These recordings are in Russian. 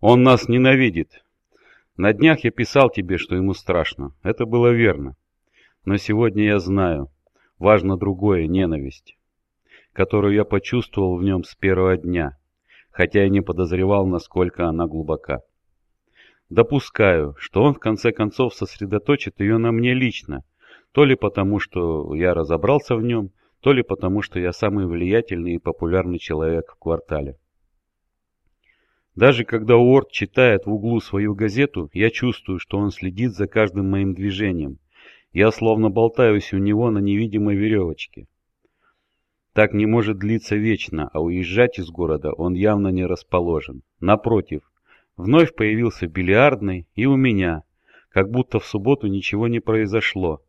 Он нас ненавидит. На днях я писал тебе, что ему страшно. Это было верно. Но сегодня я знаю, важно другое – ненависть, которую я почувствовал в нем с первого дня, хотя и не подозревал, насколько она глубока. Допускаю, что он в конце концов сосредоточит ее на мне лично, то ли потому, что я разобрался в нем, то ли потому, что я самый влиятельный и популярный человек в квартале. Даже когда Уорд читает в углу свою газету, я чувствую, что он следит за каждым моим движением. Я словно болтаюсь у него на невидимой веревочке. Так не может длиться вечно, а уезжать из города он явно не расположен. Напротив, вновь появился в бильярдной и у меня, как будто в субботу ничего не произошло,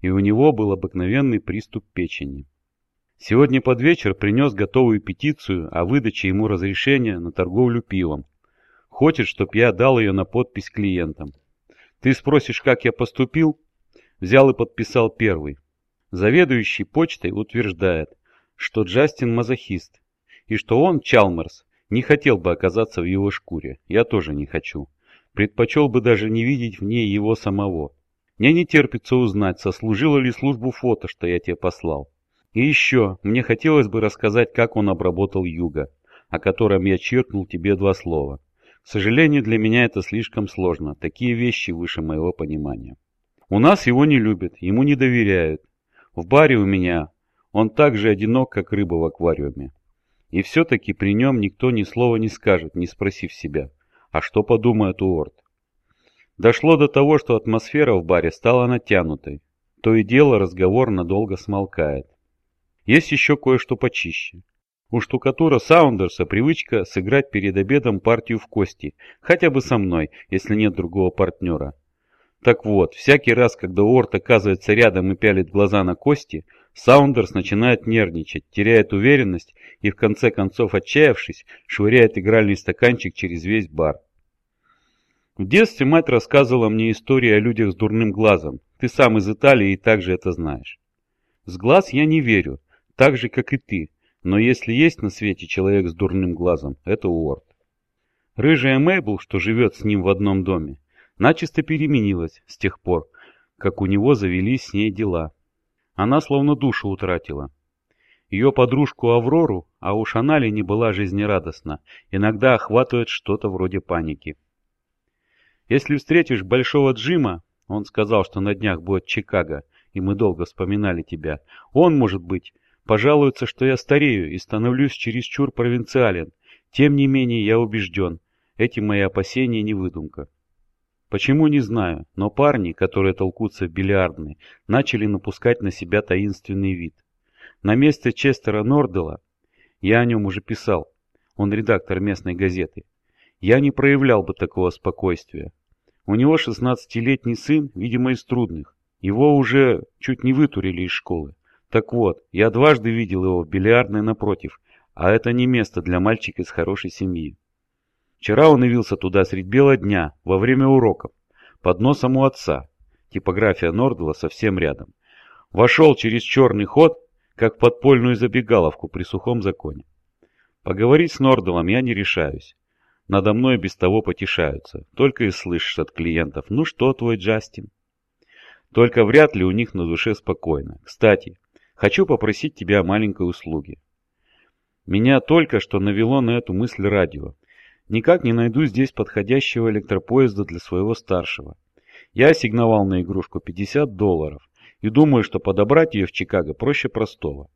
и у него был обыкновенный приступ печени. Сегодня под вечер принес готовую петицию о выдаче ему разрешения на торговлю пивом. Хочет, чтоб я дал ее на подпись клиентам. Ты спросишь, как я поступил? Взял и подписал первый. Заведующий почтой утверждает, что Джастин мазохист, и что он, Чалмерс, не хотел бы оказаться в его шкуре. Я тоже не хочу. Предпочел бы даже не видеть в ней его самого. Мне не терпится узнать, сослужила ли службу фото, что я тебе послал. И еще, мне хотелось бы рассказать, как он обработал юга, о котором я черкнул тебе два слова. К сожалению, для меня это слишком сложно, такие вещи выше моего понимания. У нас его не любят, ему не доверяют. В баре у меня он так же одинок, как рыба в аквариуме. И все-таки при нем никто ни слова не скажет, не спросив себя, а что подумает Уорд. Дошло до того, что атмосфера в баре стала натянутой. То и дело разговор надолго смолкает. Есть еще кое-что почище. У штукатура Саундерса привычка сыграть перед обедом партию в кости, хотя бы со мной, если нет другого партнера. Так вот, всякий раз, когда Уорд оказывается рядом и пялит глаза на кости, Саундерс начинает нервничать, теряет уверенность и в конце концов, отчаявшись, швыряет игральный стаканчик через весь бар. В детстве мать рассказывала мне истории о людях с дурным глазом. Ты сам из Италии и также это знаешь. С глаз я не верю, так же, как и ты. Но если есть на свете человек с дурным глазом, это Уорд. Рыжая Мейбл, что живет с ним в одном доме, начисто переменилась с тех пор, как у него завелись с ней дела. Она словно душу утратила. Ее подружку Аврору, а уж она ли не была жизнерадостна, иногда охватывает что-то вроде паники. Если встретишь Большого Джима, он сказал, что на днях будет Чикаго, и мы долго вспоминали тебя, он, может быть, Пожалуются, что я старею и становлюсь чересчур провинциален. Тем не менее, я убежден, эти мои опасения не выдумка. Почему, не знаю, но парни, которые толкутся в бильярдной, начали напускать на себя таинственный вид. На месте Честера Нордела, я о нем уже писал, он редактор местной газеты, я не проявлял бы такого спокойствия. У него 16-летний сын, видимо, из трудных. Его уже чуть не вытурили из школы. Так вот, я дважды видел его в бильярдной напротив, а это не место для мальчика из хорошей семьи. Вчера он явился туда средь бела дня, во время уроков, под носом у отца. Типография Нордела совсем рядом. Вошел через черный ход, как в подпольную забегаловку при сухом законе. Поговорить с Норделом я не решаюсь. Надо мной без того потешаются. Только и слышишь от клиентов «Ну что твой Джастин?» Только вряд ли у них на душе спокойно. Кстати, Хочу попросить тебя о маленькой услуге. Меня только что навело на эту мысль радио. Никак не найду здесь подходящего электропоезда для своего старшего. Я ассигновал на игрушку 50 долларов и думаю, что подобрать ее в Чикаго проще простого.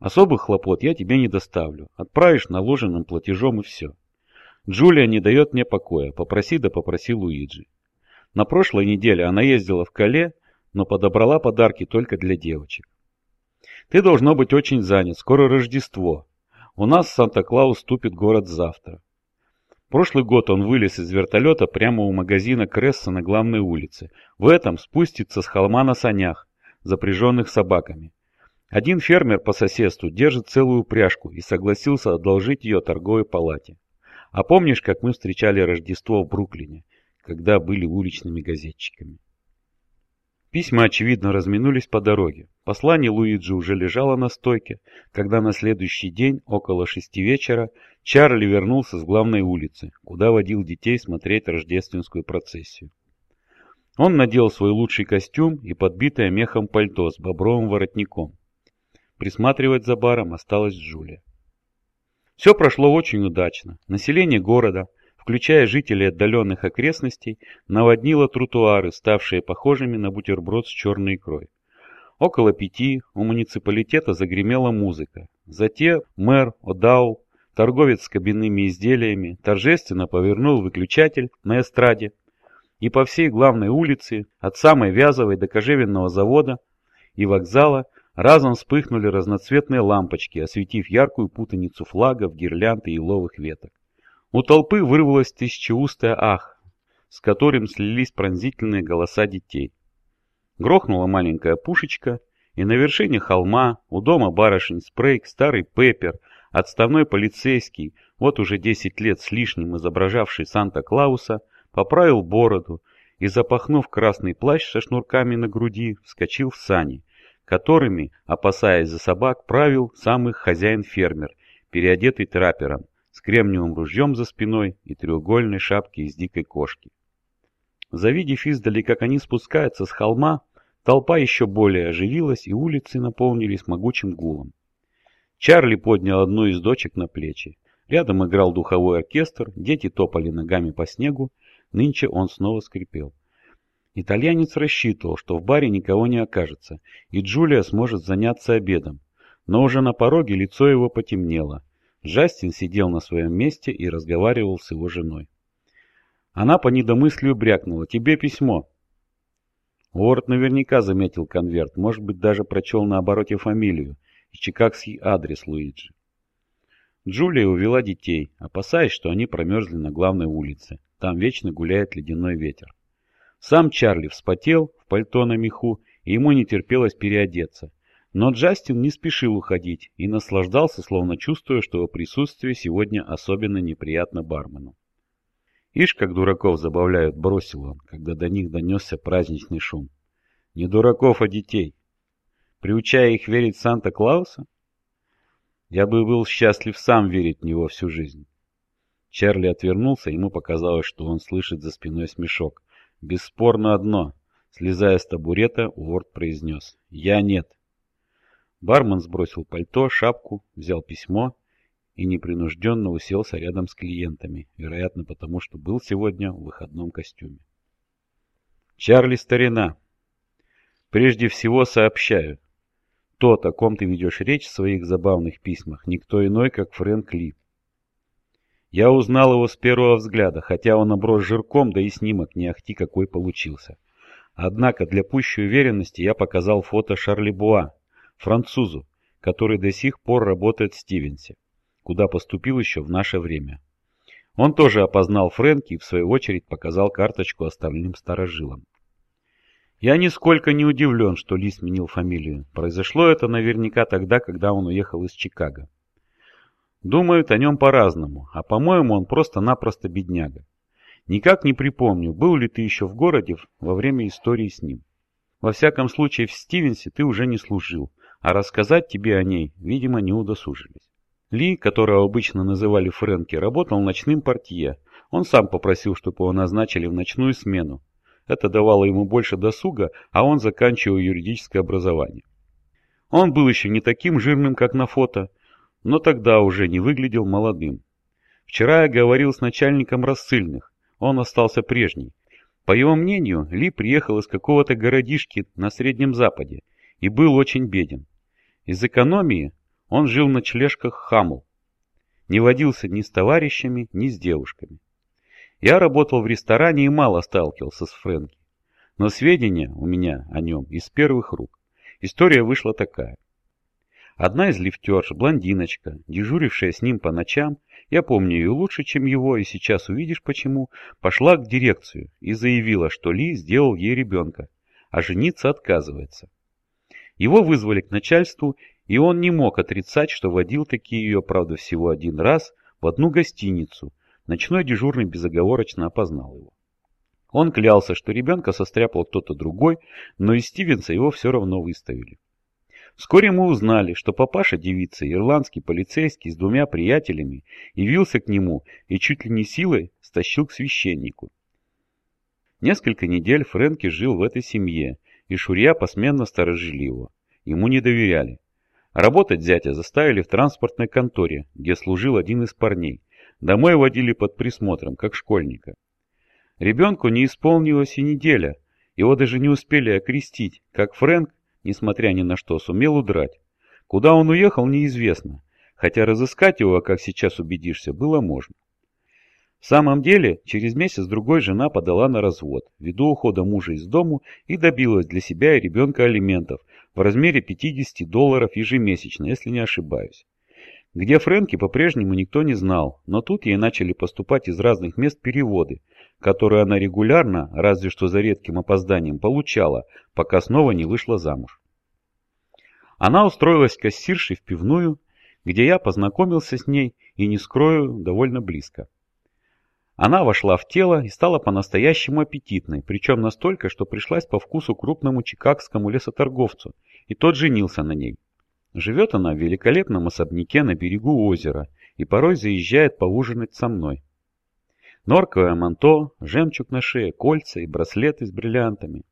Особых хлопот я тебе не доставлю. Отправишь наложенным платежом и все. Джулия не дает мне покоя. Попроси да попроси Луиджи. На прошлой неделе она ездила в Кале, но подобрала подарки только для девочек. Ты должно быть очень занят, скоро Рождество. У нас Санта-Клаус ступит город завтра. Прошлый год он вылез из вертолета прямо у магазина Кресса на главной улице. В этом спустится с холма на санях, запряженных собаками. Один фермер по соседству держит целую упряжку и согласился одолжить ее торговой палате. А помнишь, как мы встречали Рождество в Бруклине, когда были уличными газетчиками? Письма, очевидно, разминулись по дороге. Послание Луиджи уже лежало на стойке, когда на следующий день, около шести вечера, Чарли вернулся с главной улицы, куда водил детей смотреть рождественскую процессию. Он надел свой лучший костюм и подбитое мехом пальто с бобровым воротником. Присматривать за баром осталась Джулия. Все прошло очень удачно. Население города, включая жителей отдаленных окрестностей, наводнило тротуары, ставшие похожими на бутерброд с черной икрой. Около пяти у муниципалитета загремела музыка. Затем мэр Одау, торговец с кабинными изделиями, торжественно повернул выключатель на эстраде, и по всей главной улице, от самой Вязовой до Кожевенного завода и вокзала, разом вспыхнули разноцветные лампочки, осветив яркую путаницу флагов, гирлянд и еловых веток. У толпы вырвалось тысячеустое «ах», с которым слились пронзительные голоса детей. Грохнула маленькая пушечка, и на вершине холма, у дома барышень Спрейк, старый Пеппер, отставной полицейский, вот уже десять лет с лишним изображавший Санта-Клауса, поправил бороду и, запахнув красный плащ со шнурками на груди, вскочил в сани, которыми, опасаясь за собак, правил сам их хозяин-фермер, переодетый траппером, с кремниевым ружьем за спиной и треугольной шапки из дикой кошки. Завидев издали, как они спускаются с холма, толпа еще более оживилась, и улицы наполнились могучим гулом. Чарли поднял одну из дочек на плечи. Рядом играл духовой оркестр, дети топали ногами по снегу, нынче он снова скрипел. Итальянец рассчитывал, что в баре никого не окажется, и Джулия сможет заняться обедом. Но уже на пороге лицо его потемнело. Джастин сидел на своем месте и разговаривал с его женой. Она по недомыслию брякнула. «Тебе письмо». Уорд наверняка заметил конверт, может быть, даже прочел на обороте фамилию и чикагский адрес Луиджи. Джулия увела детей, опасаясь, что они промерзли на главной улице. Там вечно гуляет ледяной ветер. Сам Чарли вспотел в пальто на меху, и ему не терпелось переодеться. Но Джастин не спешил уходить и наслаждался, словно чувствуя, что его присутствие сегодня особенно неприятно бармену. «Ишь, как дураков забавляют», — бросил он, когда до них донесся праздничный шум. «Не дураков, а детей. Приучая их верить Санта-Клауса? Я бы был счастлив сам верить в него всю жизнь». Чарли отвернулся, ему показалось, что он слышит за спиной смешок. «Бесспорно одно», — слезая с табурета, Уорд произнес. «Я нет». Бармен сбросил пальто, шапку, взял письмо и непринужденно уселся рядом с клиентами, вероятно потому, что был сегодня в выходном костюме. Чарли старина. Прежде всего сообщаю. Тот, о ком ты ведешь речь в своих забавных письмах, никто иной, как Фрэнк Ли. Я узнал его с первого взгляда, хотя он оброс жирком, да и снимок не ахти какой получился. Однако для пущей уверенности я показал фото Шарли Буа, французу, который до сих пор работает в Стивенсе, куда поступил еще в наше время. Он тоже опознал Фрэнки и в свою очередь показал карточку остальным старожилам. Я нисколько не удивлен, что Ли сменил фамилию. Произошло это наверняка тогда, когда он уехал из Чикаго. Думают о нем по-разному, а по-моему он просто-напросто бедняга. Никак не припомню, был ли ты еще в городе во время истории с ним. Во всяком случае, в Стивенсе ты уже не служил, а рассказать тебе о ней, видимо, не удосужились. Ли, которого обычно называли Фрэнки, работал ночным портье. Он сам попросил, чтобы его назначили в ночную смену. Это давало ему больше досуга, а он заканчивал юридическое образование. Он был еще не таким жирным, как на фото, но тогда уже не выглядел молодым. Вчера я говорил с начальником рассыльных, он остался прежний. По его мнению, Ли приехал из какого-то городишки на Среднем Западе и был очень беден. Из экономии он жил на члешках Хамл. Не водился ни с товарищами, ни с девушками. Я работал в ресторане и мало сталкивался с Фрэнки. Но сведения у меня о нем из первых рук. История вышла такая. Одна из лифтерш, блондиночка, дежурившая с ним по ночам, я помню ее лучше, чем его, и сейчас увидишь почему, пошла к дирекцию и заявила, что Ли сделал ей ребенка, а жениться отказывается. Его вызвали к начальству, и он не мог отрицать, что водил такие ее, правда, всего один раз в одну гостиницу. Ночной дежурный безоговорочно опознал его. Он клялся, что ребенка состряпал кто-то другой, но из Стивенса его все равно выставили. Вскоре мы узнали, что папаша девицы, ирландский полицейский с двумя приятелями, явился к нему и чуть ли не силой стащил к священнику. Несколько недель Фрэнки жил в этой семье, и Шурья посменно сторожили его. Ему не доверяли. Работать зятя заставили в транспортной конторе, где служил один из парней. Домой водили под присмотром, как школьника. Ребенку не исполнилось и неделя, его даже не успели окрестить, как Фрэнк, несмотря ни на что, сумел удрать. Куда он уехал, неизвестно, хотя разыскать его, как сейчас убедишься, было можно. В самом деле, через месяц-другой жена подала на развод, ввиду ухода мужа из дому и добилась для себя и ребенка алиментов в размере 50 долларов ежемесячно, если не ошибаюсь. Где Фрэнки по-прежнему никто не знал, но тут ей начали поступать из разных мест переводы, которые она регулярно, разве что за редким опозданием, получала, пока снова не вышла замуж. Она устроилась кассиршей в пивную, где я познакомился с ней и, не скрою, довольно близко. Она вошла в тело и стала по-настоящему аппетитной, причем настолько, что пришлась по вкусу крупному чикагскому лесоторговцу, и тот женился на ней. Живет она в великолепном особняке на берегу озера и порой заезжает поужинать со мной. Норковое манто, жемчуг на шее, кольца и браслеты с бриллиантами.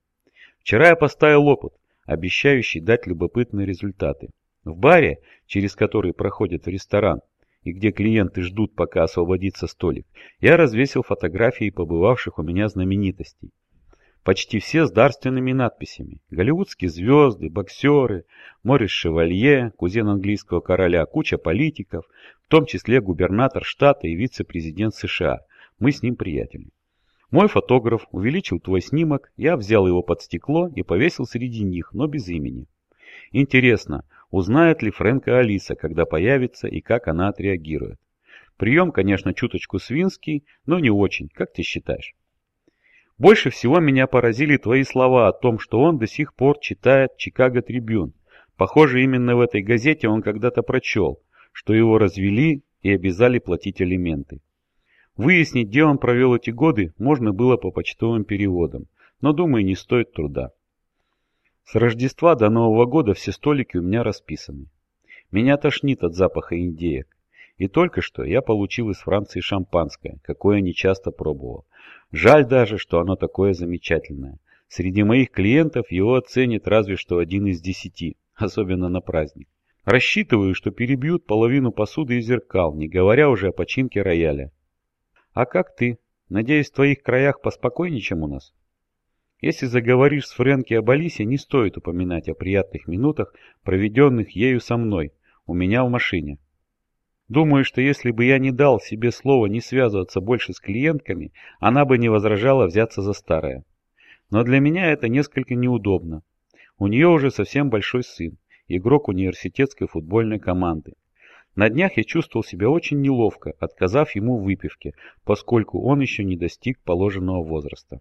Вчера я поставил опыт, обещающий дать любопытные результаты. В баре, через который проходит ресторан, и где клиенты ждут, пока освободится столик, я развесил фотографии побывавших у меня знаменитостей. Почти все с дарственными надписями. Голливудские звезды, боксеры, Морис Шевалье, кузен английского короля, куча политиков, в том числе губернатор штата и вице-президент США. Мы с ним приятели. Мой фотограф увеличил твой снимок, я взял его под стекло и повесил среди них, но без имени. Интересно, Узнает ли Фрэнка Алиса, когда появится и как она отреагирует? Прием, конечно, чуточку свинский, но не очень, как ты считаешь? Больше всего меня поразили твои слова о том, что он до сих пор читает «Чикаго Трибюн». Похоже, именно в этой газете он когда-то прочел, что его развели и обязали платить алименты. Выяснить, где он провел эти годы, можно было по почтовым переводам, но, думаю, не стоит труда. С Рождества до Нового года все столики у меня расписаны. Меня тошнит от запаха индеек. И только что я получил из Франции шампанское, какое не часто пробовал. Жаль даже, что оно такое замечательное. Среди моих клиентов его оценит разве что один из десяти, особенно на праздник. Рассчитываю, что перебьют половину посуды и зеркал, не говоря уже о починке рояля. А как ты? Надеюсь, в твоих краях поспокойнее, чем у нас? Если заговоришь с Фрэнки об Алисе, не стоит упоминать о приятных минутах, проведенных ею со мной, у меня в машине. Думаю, что если бы я не дал себе слова не связываться больше с клиентками, она бы не возражала взяться за старое. Но для меня это несколько неудобно. У нее уже совсем большой сын, игрок университетской футбольной команды. На днях я чувствовал себя очень неловко, отказав ему в выпивке, поскольку он еще не достиг положенного возраста.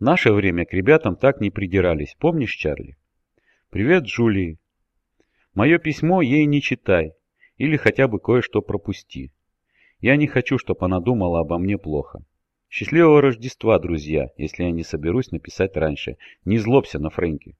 Наше время к ребятам так не придирались, помнишь, Чарли? Привет, Джулии. Мое письмо ей не читай, или хотя бы кое-что пропусти. Я не хочу, чтобы она думала обо мне плохо. Счастливого Рождества, друзья, если я не соберусь написать раньше. Не злобся на Фрэнки.